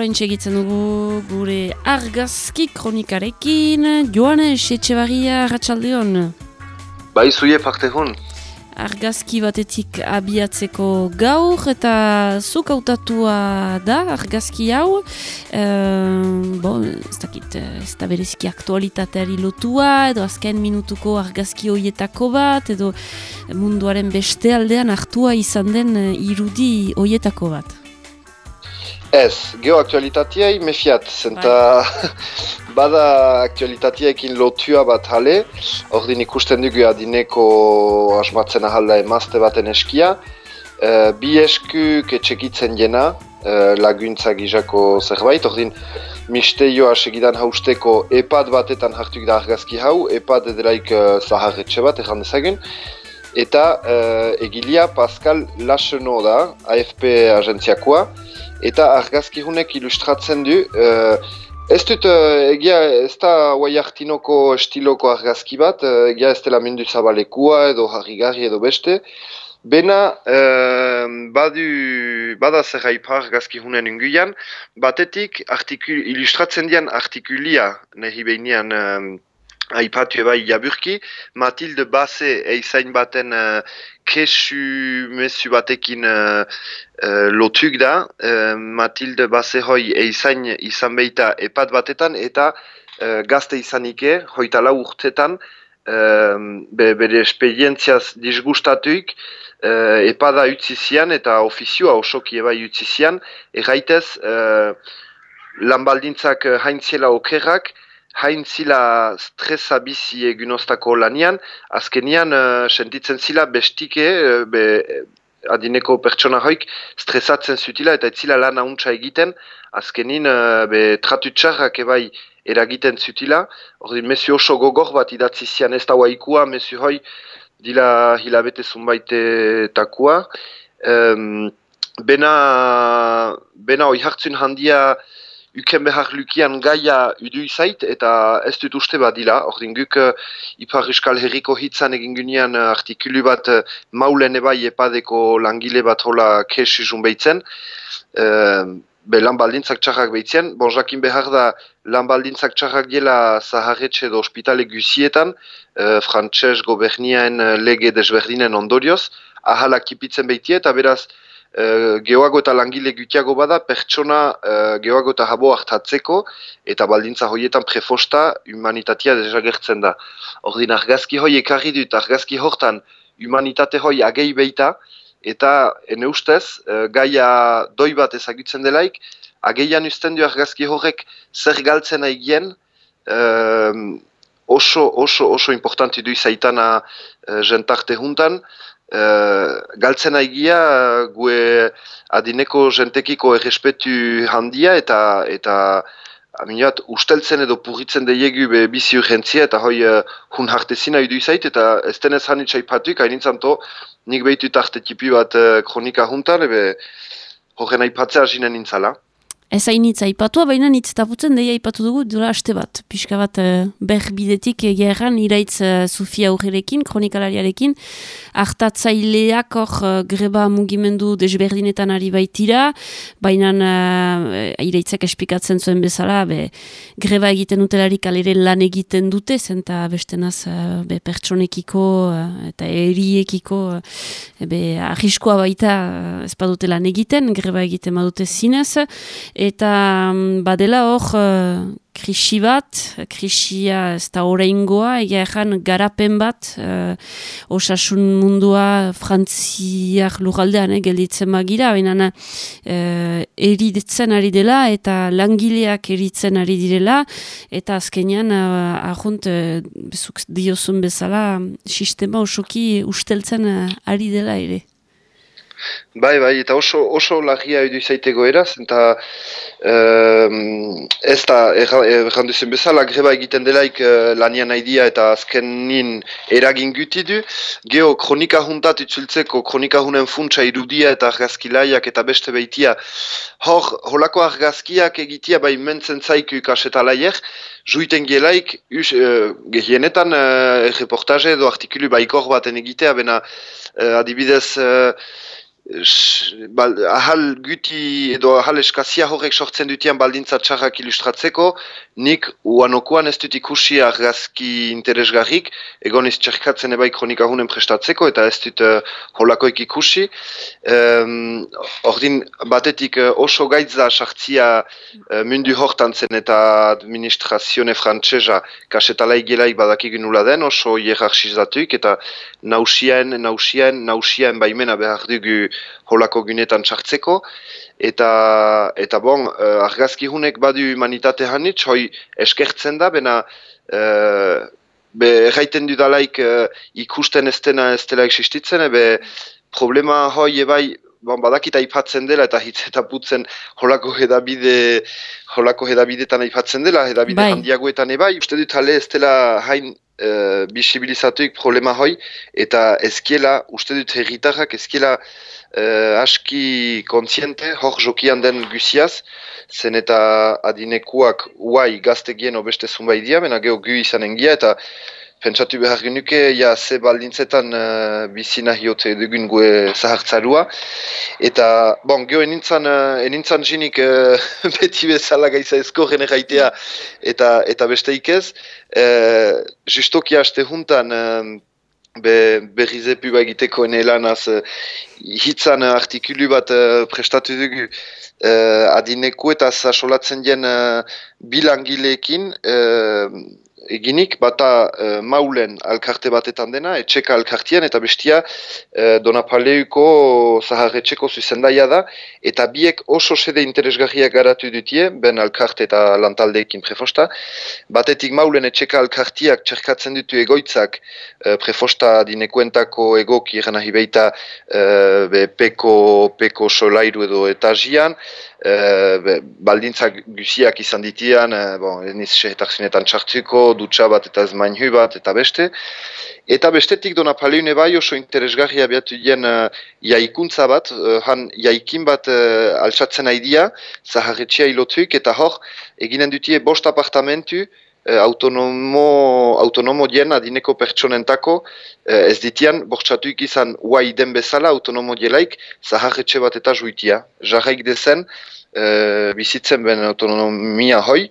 orain txegitzen dugu gure argazki kronikarekin. Joane, setxe barria ratxaldeon? Bai, zuie parte hon. Argazki batetik abiatzeko gaur eta zuk autatua da argazki hau. E, bon, ez dakit, ez da bereziki aktualitateari lotua, edo azken minutuko argazki hoietako bat, edo munduaren beste aldean hartua izan den irudi hoietako bat. Ez, geoaktualitateai mefiat, zenta bai. bada aktualitateekin lotua bat jale, ordin ikusten dugu adineko asmatzen ahalda emazte baten eskia, e, bi esku ketxekitzen jena, e, laguntza gizako zerbait, ordin misteioa segidan hausteko epad batetan hartuk da argazki hau, epad ederaik uh, zaharretxe bat, erran dezagun, eta uh, egilia Pascal Laseno da, AFP agentziakoa, eta argazkihunek ilustratzen du uh, ez dut uh, egia ez da guai hartinoko estiloko argazki bat uh, egia ez dela mendu zabalekua edo harrigarri edo beste. Bena, uh, badu, bada zer haipa argazkihunen unguian, batetik ilustratzen dian artikulia nahi behinean Aipatu ebai jaburki, Matilde Basse eizain baten uh, kesu mesu batekin uh, uh, lotuk da. Uh, Matilde Basse hoi eizain izan behita epat batetan eta uh, gazte izanike, hoita lau urtetan, uh, be, bere esperientziaz disgustatuik, uh, epada utzizian eta ofizioa osoki ebai utzizian, erraitez uh, lanbaldintzak haintziela okerrak, hain zila stresa bizi egunoztako lanian, azkenian uh, sentitzen zila bestike, uh, be, adineko pertsona hoik, stresatzen zutila eta etzila lan hauntza egiten, azkenin uh, be, tratutxarrak ebai eragiten zutila, ordin mesu oso gogor bat idatzi zian ez da waikua, mesu hoi dila hilabete zunbaite takua, um, bena, bena oi hartzun handia, uken behar lukian gaia udu izait, eta ez dut uste bat dila, ordin guk uh, Ipar Euskal Herriko hitzan egin gunean uh, artikulu bat uh, maulen ebai epadeko langile bat hola kesu zun behitzen, uh, be lan baldintzak txarrak behitzen, bon jakin behar da lan baldintzak txarrak gela zaharretxe edo ospitale guzietan, uh, frantxez goberniaen lege desberdinen ondorioz, ahalak kipitzen behitie, eta beraz, Uh, geoago eta langile gutiago bada pertsona uh, geoago eta jabo hartatzeko eta baldintza hoietan prefosta humanitatea desagertzen da. Ordin argazki hoi ekarri dut, argazki hortan humanitate hoi agei beita eta ene ustez uh, gaia doi bat ezagutzen delaik ageian usten du argazki horrek zer galtzen aigien uh, oso, oso, oso importanti du izaitana uh, jentarte juntan Uh, galtzen aigia gue adineko jentekiko errespetu handia eta eta aminat usteltzen edo purritzen deiegu be bizi urgentzia eta hoi uh, hun hartezina idu izait eta ez denez hanitza ipatuik hain to nik behitu tarte tipi bat uh, kronika juntan ebe horren aipatzea zinen nintzala. Ez hain hitz aipatua, baina hitz taputzen deia aipatu dugu dura aste bat. Piska bat uh, berbidetik egia erran iraitz uh, Sofia aurrerekin, kronikalariarekin. Artatzaileak hor uh, greba mugimendu desberdinetan ari baitira, baina uh, iraitzak espikatzen zuen bezala, be, greba egiten utelarik alere lan egiten dute, zenta bestenaz be, pertsonekiko eta eriekiko be, arriskoa baita ez badute lan egiten, greba egiten badute zinez, eta um, badela hor uh, krisi bat, krisia ez da horreingoa, egia erran garapen bat, uh, osasun mundua frantziak lugaldean eh, gelditzen bagira, baina uh, eritzen ari dela eta langileak eritzen ari direla, eta azkenean uh, ahunt uh, diozun bezala sistema osoki usteltzen uh, ari dela ere. Bai, bai, eta oso, oso lagia edu izaiteko eraz, eta um, ez da, errandu zen bezala, greba egiten delaik uh, lanian nahi eta azkenin eragin guti du. Geo, kronika itzultzeko, kronika funtsa irudia eta argazkilaiak eta beste behitia. Hor, holako argazkiak egitia bai mentzen zaiku ikasetalaiek, juiten gelaik, us, uh, gehienetan uh, reportaje edo artikulu baikor baten egitea, bena uh, adibidez... ahal guti edo ahal eskazia horrek sortzen dutian baldintza txarrak ilustratzeko, nik uanokoan ez dut ikusi argazki interesgarrik, egon ez txerkatzen ebai kronika hunen prestatzeko, eta ez dut uh, holakoik ikusi. Um, ordin, batetik uh, oso gaitza sartzia uh, mundu hortan zen eta administrazione frantsesa kasetalai gelaik badakik nula den, oso hierarchizatuik, eta nausien, nausien, nausien baimena behar dugu holako gunetan txartzeko, eta, eta bon, uh, argazki hunek badu humanitate hanitz, hoi eskertzen da, bena uh, be erraiten dudalaik uh, ikusten ez dena ez dela existitzen, ebe problema hoi ebai, bon, badakita ipatzen dela eta hitz eta putzen holako hedabide holako hedabidetan aipatzen dela, hedabide bai. handiagoetan ebai, uste dut ale ez dela hain uh, bisibilizatuik problema hoi, eta ezkiela, uste dut herritarrak ezkiela uh, aski kontziente, hor jokian den guziaz, zen eta adinekuak uai gaztegien obeste zunbai dia, bena geho gu izanen gia, eta pentsatu behar genuke, ja, ze baldintzetan uh, bizi nahi dugun gue zahartzarua. Eta, bon, geho enintzan, uh, enintzan jinik uh, beti bezala gaiza ezko generaitea eta, eta beste ikez. Uh, justoki haste juntan, be, berriz epu egiteko ene lanaz uh, hitzan uh, artikulu bat uh, prestatu dugu uh, adineku eta zasolatzen dien uh, bilangileekin eginik, bata uh, maulen alkarte batetan dena, etxeka alkartian, eta bestia uh, Donapaleuko zaharretxeko zuzendaia da, eta biek oso sede interesgarriak garatu dutie, ben alkarte eta lantaldeekin prefosta. Batetik maulen etxeka alkartiak txerkatzen ditu egoitzak uh, prefosta dinekuentako egoki gana hibeita uh, peko, peko solairu edo etajian, Uh, baldintzak guziak izan ditian, uh, bon, eniz sehetak txartuko, dutxa bat eta ez mainhu bat eta beste. Eta bestetik dona paleune bai oso interesgarria abiatu dien uh, jaikuntza bat, uh, han jaikin bat uh, altsatzen haidia, zaharretxea ilotuik, eta hor, eginen dutie bost apartamentu, autonomo, autonomo dien adineko pertsonentako, uh, ez ditian, bortxatuik izan uai den bezala autonomo dielaik, zaharretxe bat eta juitia. Jarraik dezen, uh, bizitzen ben autonomia hoi,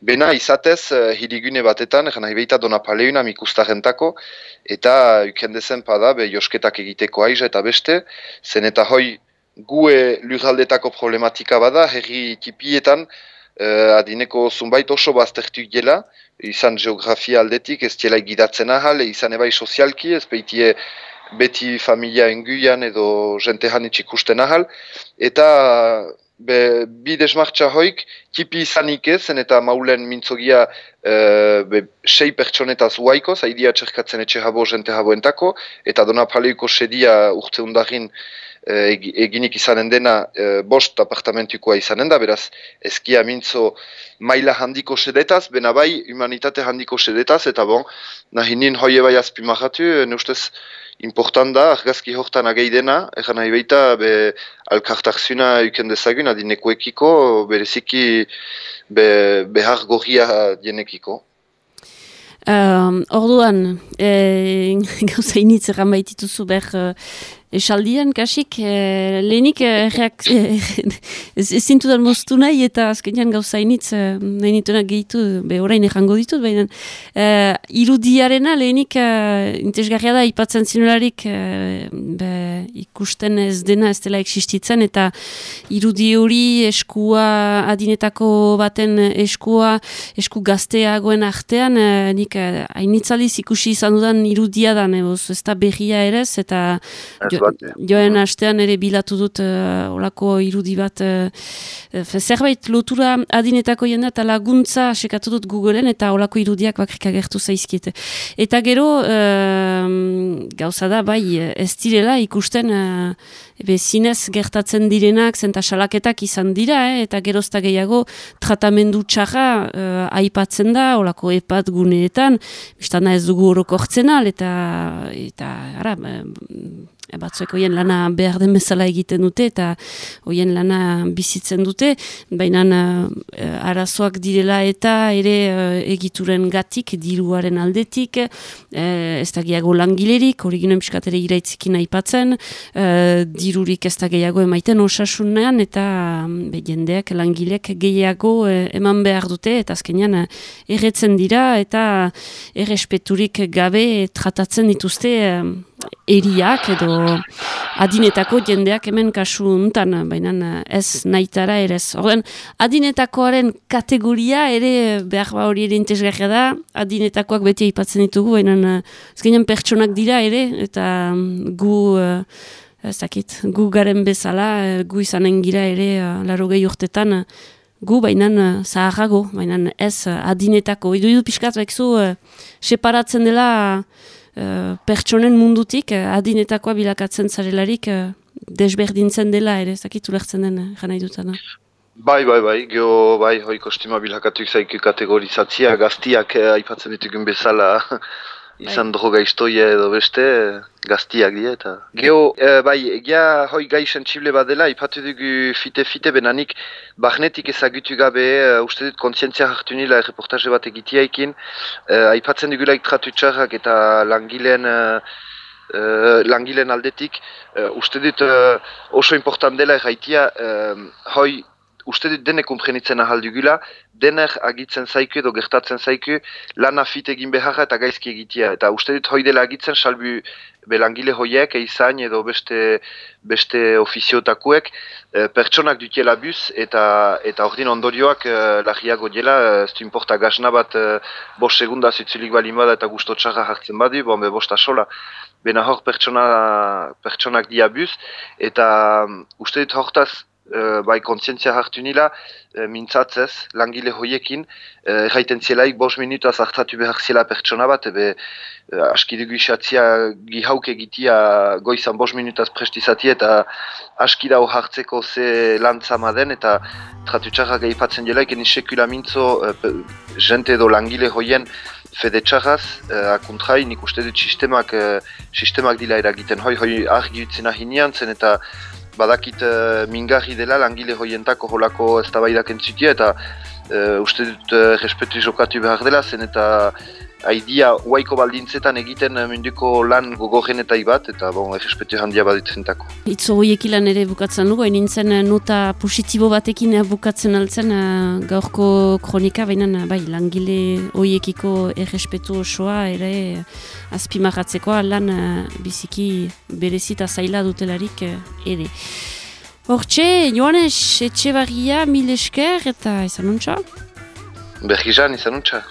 bena izatez hirigune batetan, egin nahi behita dona paleuna mikustarentako, eta ukendezen pada, be josketak egiteko aiza eta beste, zen eta hoi gue lurraldetako problematika bada, herri tipietan, uh, adineko zunbait oso baztertu gela, izan geografia aldetik, ez tiela egidatzen ahal, izan ebai sozialki, ez behitie beti familia enguian edo jente hanitz ikusten ahal, eta be, bi desmartza hoik, tipi izanik ezen eta maulen mintzogia e, be, sei pertsonetaz uaiko, zaidia txerkatzen etxe habo jente habo entako, eta dona paleiko sedia urte undarin e, eginik izanen dena e, bost apartamentukoa izanen da, beraz ezkia mintzo maila handiko sedetaz, bena bai humanitate handiko sedetaz, eta bon, nahi nien hoi ebai azpimahatu, ne ustez, important da, argazki hortan ageidena, egan nahi baita, be, alkartak zuna uken dezagun, adinekoekiko, bereziki be, behar gorria dienekiko. Um, orduan, e, gauza initz erran baitituzu behar uh, esaldian, kasik, e, lehenik e, reak, e, zintudan moztu nahi eta azkenean gauza initz e, nahi nituenak gehitu, be orain errango ditut, baina e, irudiarena lehenik e, intezgarria da ipatzen zinularik e, be, ikusten ez dena ez dela existitzen eta irudi hori eskua adinetako baten eskua esku gazteagoen artean e, nik hainitzaliz ikusi izan dudan irudia da, neboz, ez da berria ere eta jo, joen hastean ere bilatu dut uh, olako irudi bat, uh, zerbait lotura adinetako jende eta laguntza sekatu dut Googleen eta olako irudiak bakrik agertu zaizkiete. Eta gero, uh, gauza da, bai, ez direla ikusten ebe zinez gertatzen direnak zenta salaketak izan dira, eh? eta gerozta gehiago tratamendu txarra uh, aipatzen da, olako epat guneetan, biztana ez dugu horoko al, eta, eta ara, batzuek hoien lana behar den bezala egiten dute eta hoien lana bizitzen dute, baina uh, arazoak direla eta ere uh, egituren gatik, diruaren aldetik, uh, ez da gehiago langilerik, hori ginen piskatere iraitzikin aipatzen, uh, dirurik ez da gehiago emaiten osasunean eta be, jendeak langilek gehiago eman behar dute eta azkenean uh, erretzen dira eta errespeturik gabe tratatzen dituzte eriak edo adinetako jendeak hemen kasu untan, baina ez naitara ere ez. Horren, adinetakoaren kategoria ere behar ba hori ere intezgarria da, adinetakoak beti aipatzen ditugu, baina ezkenean pertsonak dira ere, eta gu... Ez dakit, gu garen bezala, gu izanen gira ere, laro gehi urtetan, gu bainan zaharrago, bainan ez adinetako. Idu idu pixkat, zu, separatzen dela Eh, pertsonen mundutik uh, adinetakoa bilakatzen zarelarik uh, desberdintzen dela ere, zakitu lertzen den jana idutana. Bai, bai, bai, geho, bai, hoi kostima bilakatuik zaiku kategorizatzia, gaztiak aipatzen ditugun bezala izan bai. droga istoia edo beste, gaztiak dira eta... Geo, e, bai, egia hoi gai sensible bat dela, ipatu dugu fite-fite benanik, bahnetik ezagutu gabe, uh, uste dut kontzientzia hartu nila reportaje bat egitiaikin, uh, aipatzen dugulaik tratu txarrak eta langileen... Uh, langileen aldetik, uh, uste dut oso important dela erraitia, hoi uste dut denek komprenitzen ahal dugula, denek agitzen zaiku edo gertatzen zaiku, lana fit egin beharra eta gaizki egitea. Eta uste dut hoi dela agitzen, salbu belangile hoiek, eizain edo beste, beste ofiziotakuek, e, pertsonak dutiela buz eta eta ordin ondorioak e, lagiago dela, eh, ez du importa gazna bat e, bost segunda zitzulik bali bada eta gusto txarra hartzen badi, bon, be bost asola. Bena hor pertsona, pertsonak dia buz, eta um, uste dut hortaz, uh, bai kontzientzia hartu nila, uh, mintzatzez, langile hoiekin, uh, erraiten zielaik, bos minuta zartatu behar zela pertsona bat, ebe uh, askidugu isatzia gihauk egitia goizan bos minutaz prestizati eta askida hartzeko ze lantzama den eta tratu txarra gehipatzen delaik, eni sekula mintzo uh, jente edo langile hoien fede txarraz, uh, akuntrai, nik uste dut sistemak, uh, sistemak dila eragiten, hoi hoi argi utzen ahinean zen eta badakit uh, mingarri dela langile hoientako holako eztabaidak entzutia eta uh, uste dut uh, respetu jokatu behar dela zen eta haidia uaiko baldintzetan egiten munduko lan gogorren eta ibat eta bon, errespetu handia baditzen tako. Itzo horiek ilan ere bukatzen dugu, nintzen nota positibo batekin bukatzen altzen gaurko kronika, baina bai, langile horiekiko errespetu osoa ere azpimarratzeko lan biziki berezita zaila dutelarik ere. Hortxe, Joanes, etxe barria, mil esker eta izan nuntza? Bergizan, izan nuntza.